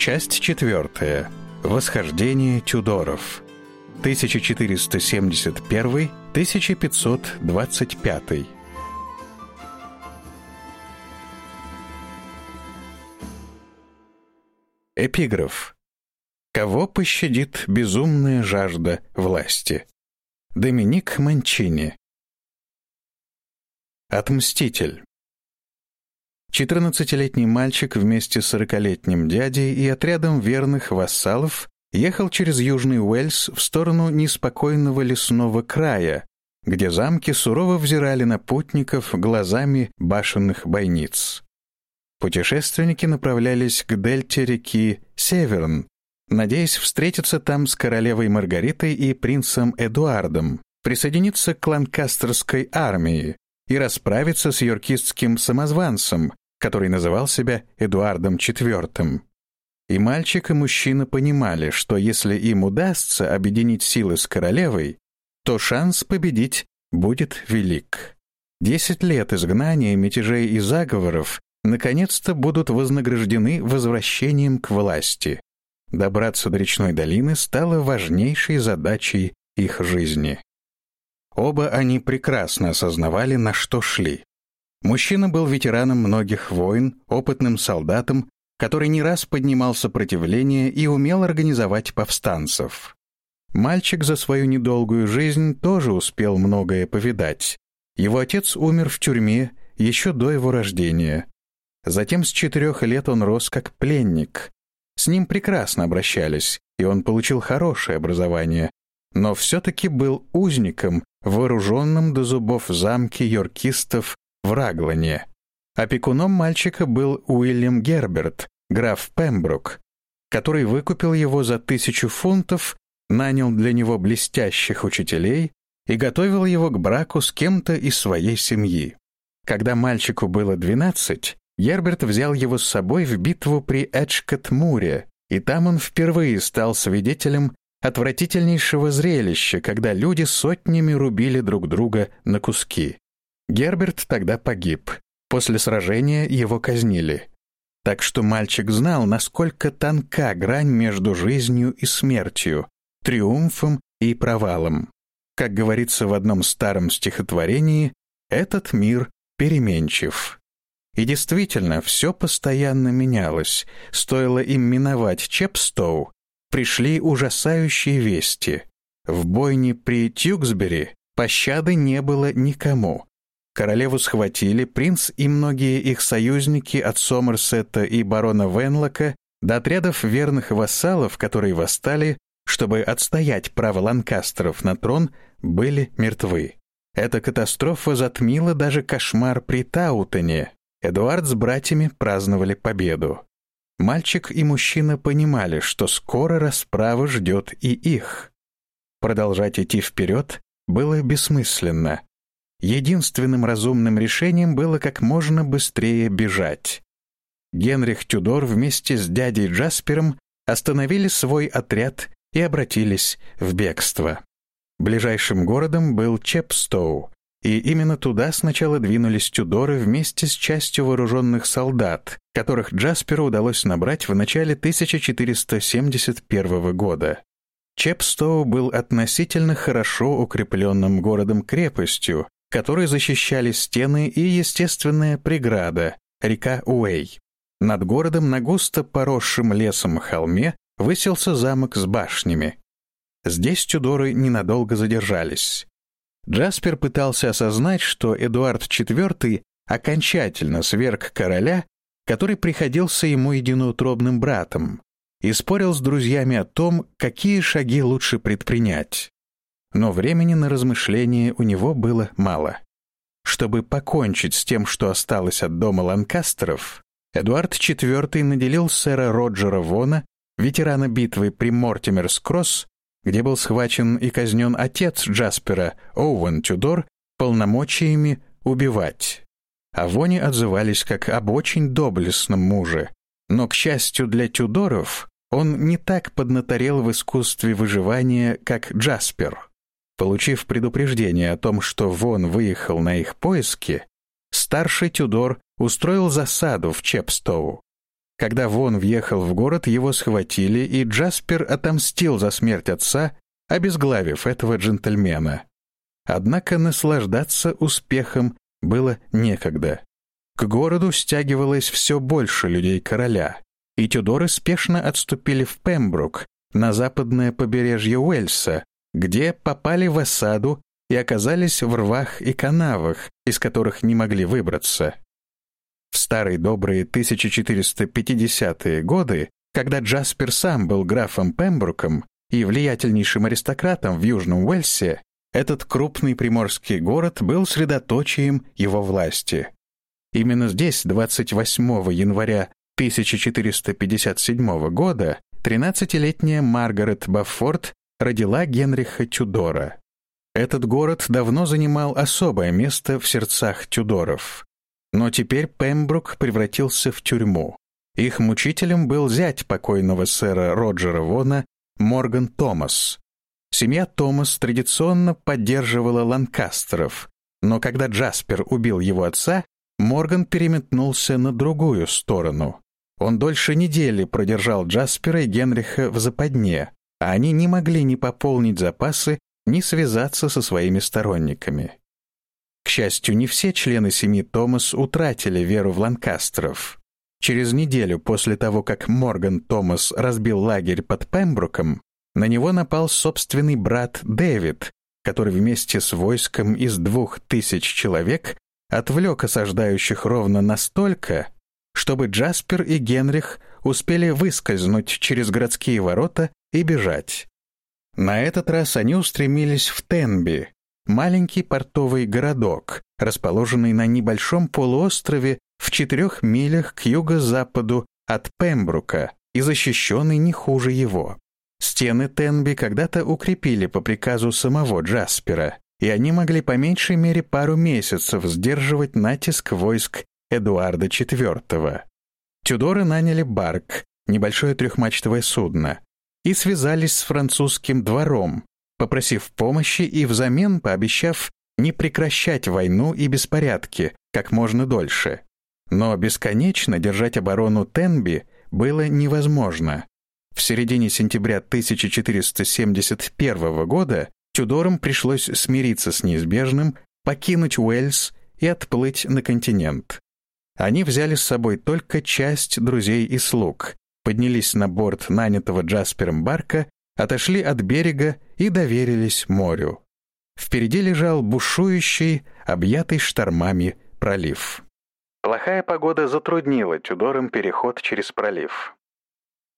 Часть четвертая. Восхождение Тюдоров. 1471-1525. Эпиграф. Кого пощадит безумная жажда власти? Доминик Манчини. Отмститель. Четырнадцатилетний мальчик вместе с сорокалетним дядей и отрядом верных вассалов ехал через Южный Уэльс в сторону неспокойного лесного края, где замки сурово взирали на путников глазами башенных бойниц. Путешественники направлялись к дельте реки Северн, надеясь встретиться там с королевой Маргаритой и принцем Эдуардом, присоединиться к ланкастерской армии и расправиться с йоркистским самозванцем, который называл себя Эдуардом IV. И мальчик, и мужчина понимали, что если им удастся объединить силы с королевой, то шанс победить будет велик. Десять лет изгнания, мятежей и заговоров наконец-то будут вознаграждены возвращением к власти. Добраться до речной долины стало важнейшей задачей их жизни. Оба они прекрасно осознавали, на что шли. Мужчина был ветераном многих войн, опытным солдатом, который не раз поднимал сопротивление и умел организовать повстанцев. Мальчик за свою недолгую жизнь тоже успел многое повидать. Его отец умер в тюрьме еще до его рождения. Затем с четырех лет он рос как пленник. С ним прекрасно обращались, и он получил хорошее образование, но все-таки был узником, вооруженным до зубов замки йоркистов в Раглане. Опекуном мальчика был Уильям Герберт, граф Пембрук, который выкупил его за тысячу фунтов, нанял для него блестящих учителей и готовил его к браку с кем-то из своей семьи. Когда мальчику было двенадцать, Герберт взял его с собой в битву при Эджкот-Муре, и там он впервые стал свидетелем отвратительнейшего зрелища, когда люди сотнями рубили друг друга на куски. Герберт тогда погиб. После сражения его казнили. Так что мальчик знал, насколько тонка грань между жизнью и смертью, триумфом и провалом. Как говорится в одном старом стихотворении, этот мир переменчив. И действительно, все постоянно менялось. Стоило им миновать Чепстоу, пришли ужасающие вести. В бойне при Тюксбери пощады не было никому. Королеву схватили, принц и многие их союзники от Сомерсета и барона Венлока до отрядов верных вассалов, которые восстали, чтобы отстоять право ланкастеров на трон, были мертвы. Эта катастрофа затмила даже кошмар при Таутоне. Эдуард с братьями праздновали победу. Мальчик и мужчина понимали, что скоро расправа ждет и их. Продолжать идти вперед было бессмысленно. Единственным разумным решением было как можно быстрее бежать. Генрих Тюдор вместе с дядей Джаспером остановили свой отряд и обратились в бегство. Ближайшим городом был Чепстоу, и именно туда сначала двинулись Тюдоры вместе с частью вооруженных солдат, которых Джасперу удалось набрать в начале 1471 года. Чепстоу был относительно хорошо укрепленным городом-крепостью, которой защищали стены и естественная преграда — река Уэй. Над городом на густо поросшем лесом холме высился замок с башнями. Здесь Тюдоры ненадолго задержались. Джаспер пытался осознать, что Эдуард IV окончательно сверг короля, который приходился ему единоутробным братом, и спорил с друзьями о том, какие шаги лучше предпринять но времени на размышления у него было мало. Чтобы покончить с тем, что осталось от дома Ланкастеров, Эдуард IV наделил сэра Роджера Вона, ветерана битвы при Мортимерс-Кросс, где был схвачен и казнен отец Джаспера, Оуэн Тюдор, полномочиями убивать. О Воне отзывались как об очень доблестном муже, но, к счастью для Тюдоров, он не так поднаторел в искусстве выживания, как Джаспер. Получив предупреждение о том, что Вон выехал на их поиски, старший Тюдор устроил засаду в Чепстоу. Когда Вон въехал в город, его схватили, и Джаспер отомстил за смерть отца, обезглавив этого джентльмена. Однако наслаждаться успехом было некогда. К городу стягивалось все больше людей короля, и Тюдоры спешно отступили в Пембрук, на западное побережье Уэльса, где попали в осаду и оказались в рвах и канавах, из которых не могли выбраться. В старые добрые 1450-е годы, когда Джаспер сам был графом Пембруком и влиятельнейшим аристократом в Южном Уэльсе, этот крупный приморский город был средоточием его власти. Именно здесь, 28 января 1457 года, 13-летняя Маргарет Баффорд родила Генриха Тюдора. Этот город давно занимал особое место в сердцах Тюдоров. Но теперь Пембрук превратился в тюрьму. Их мучителем был зять покойного сэра Роджера Вона Морган Томас. Семья Томас традиционно поддерживала Ланкастеров, но когда Джаспер убил его отца, Морган переметнулся на другую сторону. Он дольше недели продержал Джаспера и Генриха в западне, а они не могли ни пополнить запасы, ни связаться со своими сторонниками. К счастью, не все члены семьи Томас утратили веру в Ланкастеров. Через неделю после того, как Морган Томас разбил лагерь под Пембруком, на него напал собственный брат Дэвид, который вместе с войском из двух тысяч человек отвлек осаждающих ровно настолько, чтобы Джаспер и Генрих успели выскользнуть через городские ворота и бежать. На этот раз они устремились в Тенби, маленький портовый городок, расположенный на небольшом полуострове в четырех милях к юго-западу от Пембрука и защищенный не хуже его. Стены Тенби когда-то укрепили по приказу самого Джаспера, и они могли по меньшей мере пару месяцев сдерживать натиск войск Эдуарда IV. Тюдоры наняли барк, небольшое трехмачтовое судно, и связались с французским двором, попросив помощи и взамен пообещав не прекращать войну и беспорядки как можно дольше. Но бесконечно держать оборону Тенби было невозможно. В середине сентября 1471 года Тюдорам пришлось смириться с неизбежным, покинуть Уэльс и отплыть на континент. Они взяли с собой только часть друзей и слуг, поднялись на борт нанятого Джаспером барка, отошли от берега и доверились морю. Впереди лежал бушующий, объятый штормами пролив. Плохая погода затруднила Тюдорам переход через пролив.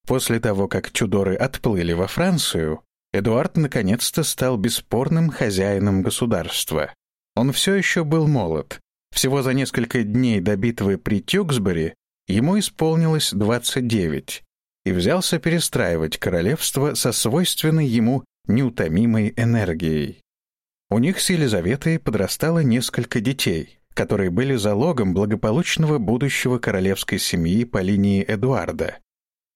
После того, как Тюдоры отплыли во Францию, Эдуард наконец-то стал бесспорным хозяином государства. Он все еще был молод. Всего за несколько дней до битвы при Тюксбери ему исполнилось 29, и взялся перестраивать королевство со свойственной ему неутомимой энергией. У них с Елизаветой подрастало несколько детей, которые были залогом благополучного будущего королевской семьи по линии Эдуарда.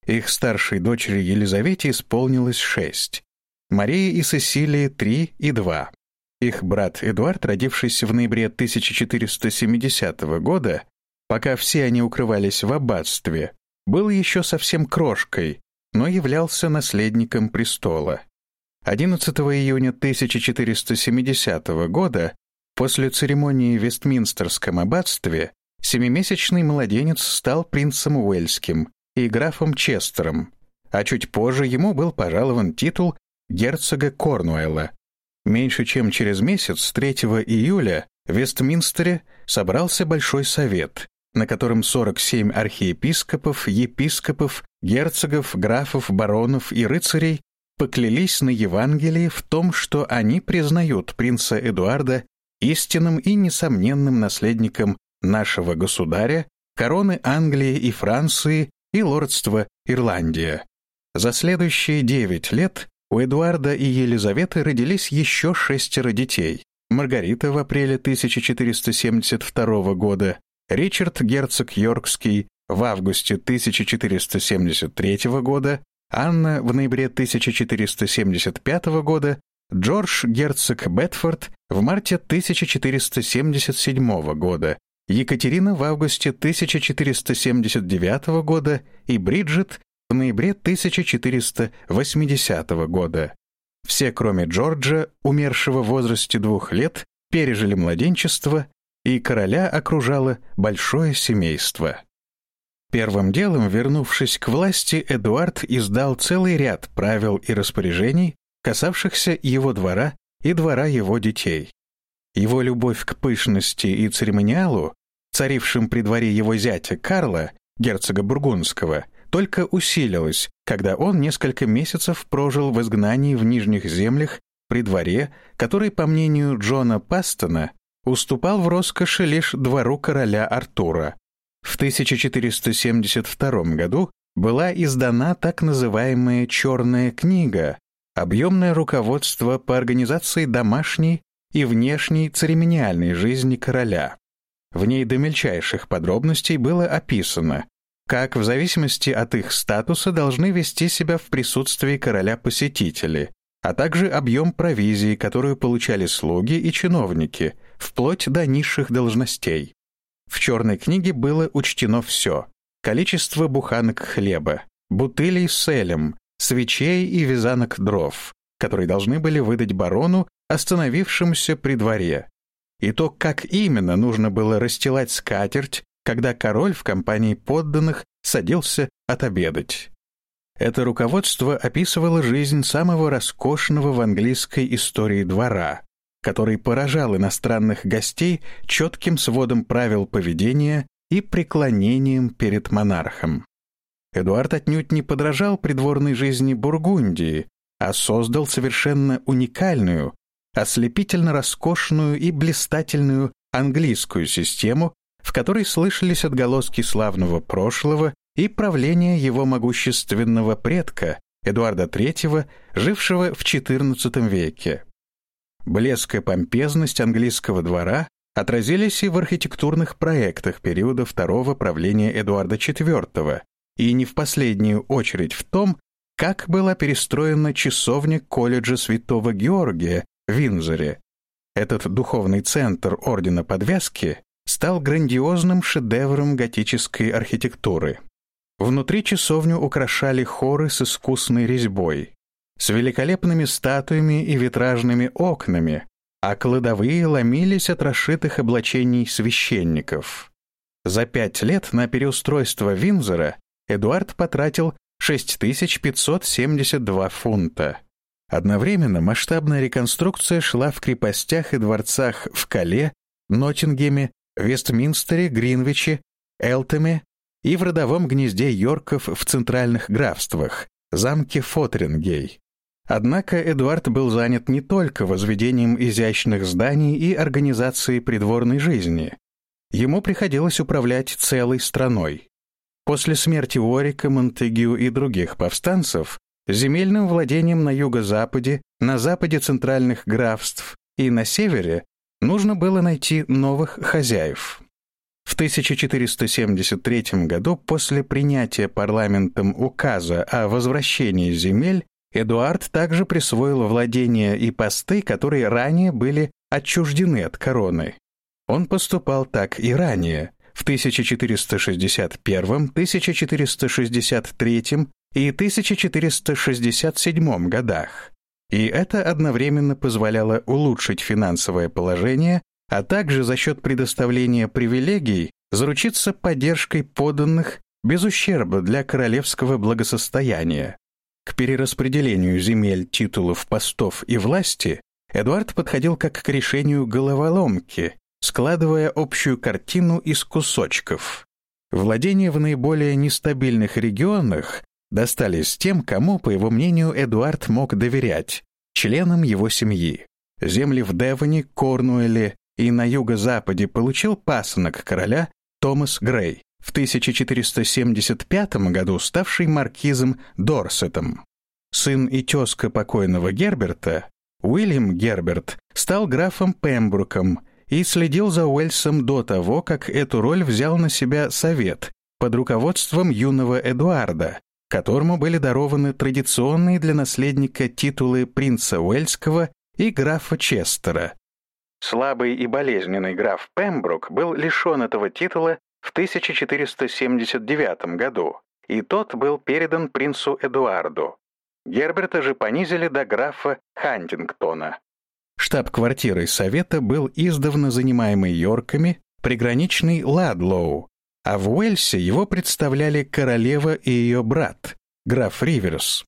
Их старшей дочери Елизавете исполнилось шесть, Марии и Сесилии — три и два. Их брат Эдуард, родившийся в ноябре 1470 года, пока все они укрывались в аббатстве, был еще совсем крошкой, но являлся наследником престола. 11 июня 1470 года, после церемонии в Вестминстерском аббатстве, семимесячный младенец стал принцем Уэльским и графом Честером, а чуть позже ему был пожалован титул герцога Корнуэлла. Меньше чем через месяц, 3 июля, в Вестминстере собрался Большой Совет, на котором 47 архиепископов, епископов, герцогов, графов, баронов и рыцарей поклялись на Евангелии в том, что они признают принца Эдуарда истинным и несомненным наследником нашего государя, короны Англии и Франции и лордства Ирландия. За следующие девять лет у Эдуарда и Елизаветы родились еще шестеро детей. Маргарита в апреле 1472 года, Ричард герцог Йоркский в августе 1473 года, Анна в ноябре 1475 года, Джордж герцог Бетфорд в марте 1477 года Екатерина в августе 1479 года и Бриджит ноябре 1480 года. Все, кроме Джорджа, умершего в возрасте двух лет, пережили младенчество, и короля окружало большое семейство. Первым делом, вернувшись к власти, Эдуард издал целый ряд правил и распоряжений, касавшихся его двора и двора его детей. Его любовь к пышности и церемониалу, царившим при дворе его зятя Карла, герцога Бургундского, только усилилась, когда он несколько месяцев прожил в изгнании в Нижних землях при дворе, который, по мнению Джона Пастона, уступал в роскоши лишь двору короля Артура. В 1472 году была издана так называемая «Черная книга», объемное руководство по организации домашней и внешней церемониальной жизни короля. В ней до мельчайших подробностей было описано, как в зависимости от их статуса должны вести себя в присутствии короля посетители, а также объем провизии, которую получали слуги и чиновники, вплоть до низших должностей. В черной книге было учтено все — количество буханок хлеба, бутылей с элем, свечей и вязанок дров, которые должны были выдать барону, остановившемуся при дворе, и то, как именно нужно было расстилать скатерть, когда король в компании подданных садился отобедать. Это руководство описывало жизнь самого роскошного в английской истории двора, который поражал иностранных гостей четким сводом правил поведения и преклонением перед монархом. Эдуард отнюдь не подражал придворной жизни Бургундии, а создал совершенно уникальную, ослепительно роскошную и блистательную английскую систему, в которой слышались отголоски славного прошлого и правления его могущественного предка Эдуарда III, жившего в XIV веке. Блеск и помпезность английского двора отразились и в архитектурных проектах периода второго правления Эдуарда IV, и не в последнюю очередь в том, как была перестроена часовня колледжа Святого Георгия в Винзоре. Этот духовный центр Ордена Подвязки стал грандиозным шедевром готической архитектуры. Внутри часовню украшали хоры с искусной резьбой с великолепными статуями и витражными окнами, а кладовые ломились от расшитых облачений священников. За пять лет на переустройство Винзора Эдуард потратил 6572 фунта. Одновременно масштабная реконструкция шла в крепостях и дворцах в Кале, Ноттингеме, Вестминстере, Гринвиче, Элтеме и в родовом гнезде Йорков в центральных графствах, замке Фотрингей. Однако Эдуард был занят не только возведением изящных зданий и организацией придворной жизни. Ему приходилось управлять целой страной. После смерти Уорика, Монтегю и других повстанцев земельным владением на юго-западе, на западе центральных графств и на севере нужно было найти новых хозяев. В 1473 году после принятия парламентом указа о возвращении земель Эдуард также присвоил владения и посты, которые ранее были отчуждены от короны. Он поступал так и ранее, в 1461, 1463 и 1467 годах. И это одновременно позволяло улучшить финансовое положение, а также за счет предоставления привилегий заручиться поддержкой подданных без ущерба для королевского благосостояния. К перераспределению земель, титулов, постов и власти Эдуард подходил как к решению головоломки, складывая общую картину из кусочков. Владения в наиболее нестабильных регионах достались тем, кому, по его мнению, Эдуард мог доверять, членам его семьи. Земли в Девоне, Корнуэле и на юго-западе получил пасынок короля Томас Грей в 1475 году ставший маркизом Дорсетом. Сын и тезка покойного Герберта, Уильям Герберт, стал графом Пембруком и следил за Уэльсом до того, как эту роль взял на себя совет под руководством юного Эдуарда, которому были дарованы традиционные для наследника титулы принца Уэльского и графа Честера. Слабый и болезненный граф Пембрук был лишен этого титула в 1479 году, и тот был передан принцу Эдуарду. Герберта же понизили до графа Хантингтона. Штаб-квартирой Совета был издавна занимаемый Йорками приграничный Ладлоу, а в Уэльсе его представляли королева и ее брат, граф Риверс.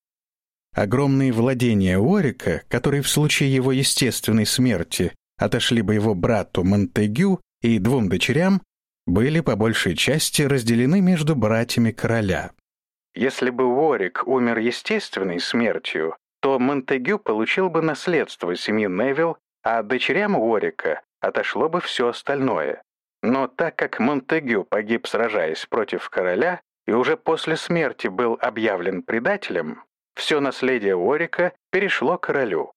Огромные владения Уорика, которые в случае его естественной смерти отошли бы его брату Монтегю и двум дочерям, были по большей части разделены между братьями короля. Если бы Уорик умер естественной смертью, то Монтегю получил бы наследство семьи Невилл, а дочерям Уорика отошло бы все остальное. Но так как Монтегю погиб, сражаясь против короля, и уже после смерти был объявлен предателем, все наследие Уорика перешло королю.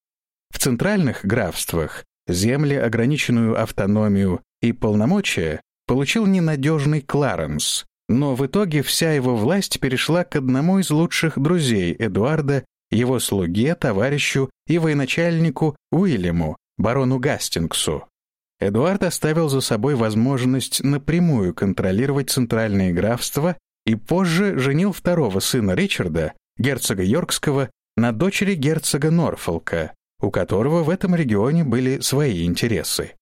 В центральных графствах земли, ограниченную автономию и полномочия получил ненадежный Кларенс, но в итоге вся его власть перешла к одному из лучших друзей Эдуарда, его слуге, товарищу и военачальнику Уильяму, барону Гастингсу. Эдуард оставил за собой возможность напрямую контролировать центральные графства и позже женил второго сына Ричарда, герцога Йоркского, на дочери герцога Норфолка, у которого в этом регионе были свои интересы.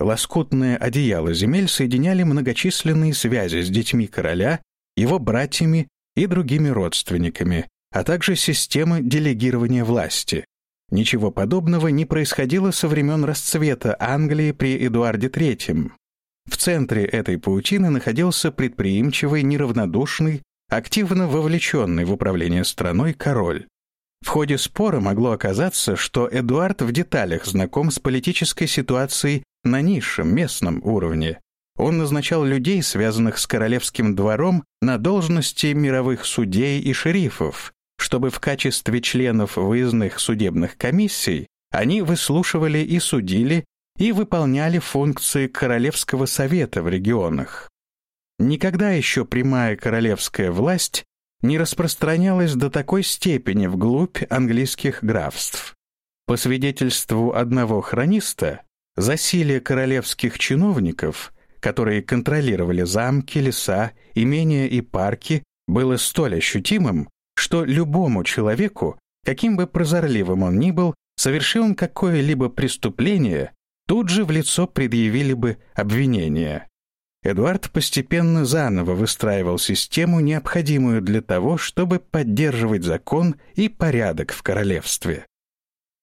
Лоскутное одеяло земель соединяли многочисленные связи с детьми короля, его братьями и другими родственниками, а также системы делегирования власти. Ничего подобного не происходило со времен расцвета Англии при Эдуарде III. В центре этой паутины находился предприимчивый, неравнодушный, активно вовлеченный в управление страной король. В ходе спора могло оказаться, что Эдуард в деталях знаком с политической ситуацией на низшем местном уровне. Он назначал людей, связанных с королевским двором, на должности мировых судей и шерифов, чтобы в качестве членов выездных судебных комиссий они выслушивали и судили и выполняли функции Королевского совета в регионах. Никогда еще прямая королевская власть не распространялась до такой степени вглубь английских графств. По свидетельству одного хрониста, засилие королевских чиновников, которые контролировали замки, леса, имения и парки, было столь ощутимым, что любому человеку, каким бы прозорливым он ни был, совершил он какое-либо преступление, тут же в лицо предъявили бы обвинение. Эдуард постепенно заново выстраивал систему, необходимую для того, чтобы поддерживать закон и порядок в королевстве.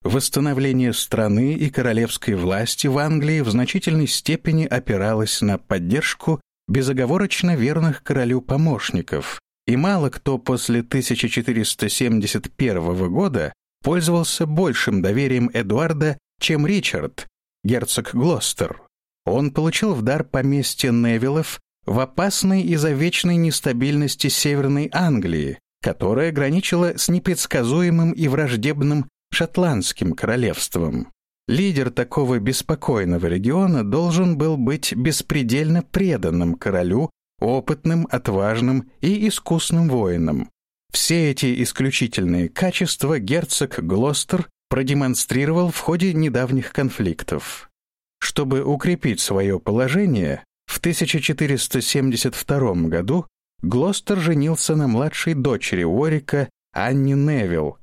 Восстановление страны и королевской власти в Англии в значительной степени опиралось на поддержку безоговорочно верных королю помощников, и мало кто после 1471 года пользовался большим доверием Эдуарда, чем Ричард, герцог Глостер. Он получил в дар поместье Невиллов в опасной из-за вечной нестабильности Северной Англии, которая граничила с непредсказуемым и враждебным шотландским королевством. Лидер такого беспокойного региона должен был быть беспредельно преданным королю опытным, отважным и искусным воином. Все эти исключительные качества герцог Глостер продемонстрировал в ходе недавних конфликтов. Чтобы укрепить свое положение, в 1472 году Глостер женился на младшей дочери Уорика Анне Невилл.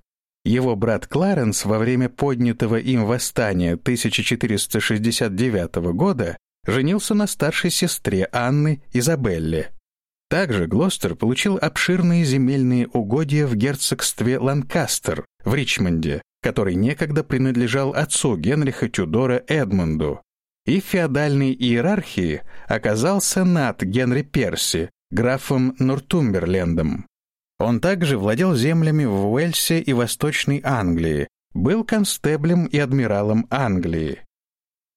Его брат Кларенс во время поднятого им восстания 1469 года женился на старшей сестре Анны Изабелле. Также Глостер получил обширные земельные угодья в герцогстве Ланкастер в Ричмонде, который некогда принадлежал отцу Генриха Тюдора Эдмунду, и в феодальной иерархии оказался над Генри Перси, графом Нортумберлендом. Он также владел землями в Уэльсе и Восточной Англии, был констеблем и адмиралом Англии.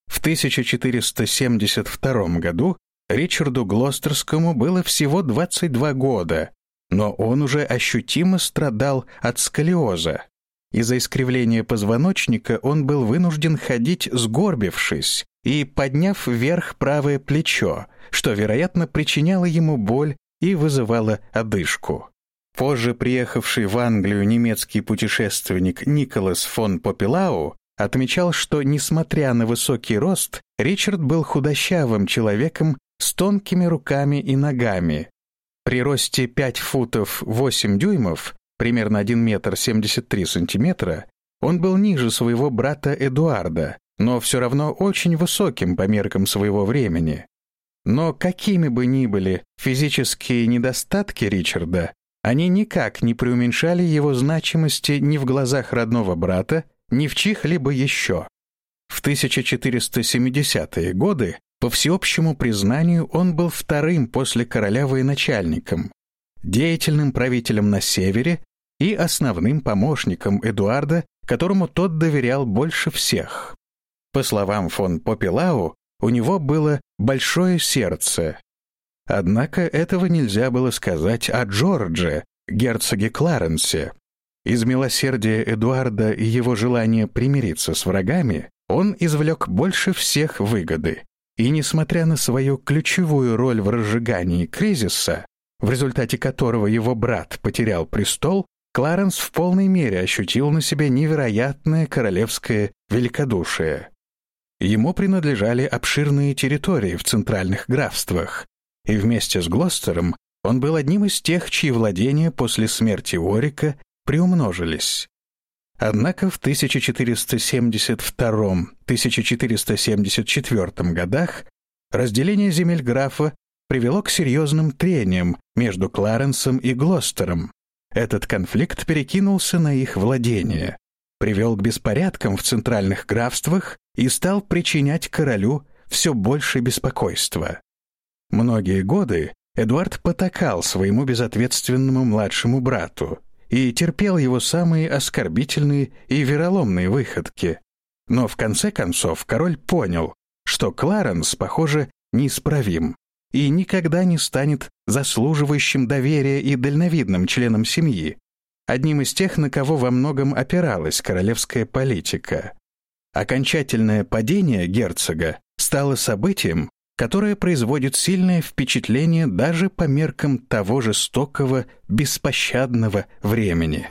В 1472 году Ричарду Глостерскому было всего 22 года, но он уже ощутимо страдал от сколиоза. Из-за искривления позвоночника он был вынужден ходить сгорбившись и подняв вверх правое плечо, что, вероятно, причиняло ему боль и вызывало одышку. Позже приехавший в Англию немецкий путешественник Николас фон Попелау отмечал, что, несмотря на высокий рост, Ричард был худощавым человеком с тонкими руками и ногами. При росте 5 футов 8 дюймов, примерно 1 метр 73 сантиметра, он был ниже своего брата Эдуарда, но все равно очень высоким по меркам своего времени. Но какими бы ни были физические недостатки Ричарда, они никак не преуменьшали его значимости ни в глазах родного брата, ни в чьих-либо еще. В 1470-е годы, по всеобщему признанию, он был вторым после короля военачальником, деятельным правителем на севере и основным помощником Эдуарда, которому тот доверял больше всех. По словам фон Попилау, у него было большое сердце. Однако этого нельзя было сказать о Джордже, герцоге Кларенсе. Из милосердия Эдуарда и его желания примириться с врагами он извлек больше всех выгоды. И, несмотря на свою ключевую роль в разжигании кризиса, в результате которого его брат потерял престол, Кларенс в полной мере ощутил на себе невероятное королевское великодушие. Ему принадлежали обширные территории в центральных графствах, и вместе с Глостером он был одним из тех, чьи владения после смерти Орика приумножились. Однако в 1472-1474 годах разделение земель графа привело к серьезным трениям между Кларенсом и Глостером, этот конфликт перекинулся на их владение, привел к беспорядкам в центральных графствах и стал причинять королю все больше беспокойства. Многие годы Эдуард потакал своему безответственному младшему брату и терпел его самые оскорбительные и вероломные выходки. Но в конце концов король понял, что Кларенс, похоже, неисправим и никогда не станет заслуживающим доверия и дальновидным членом семьи, одним из тех, на кого во многом опиралась королевская политика. Окончательное падение герцога стало событием, которое производит сильное впечатление даже по меркам того жестокого, беспощадного времени.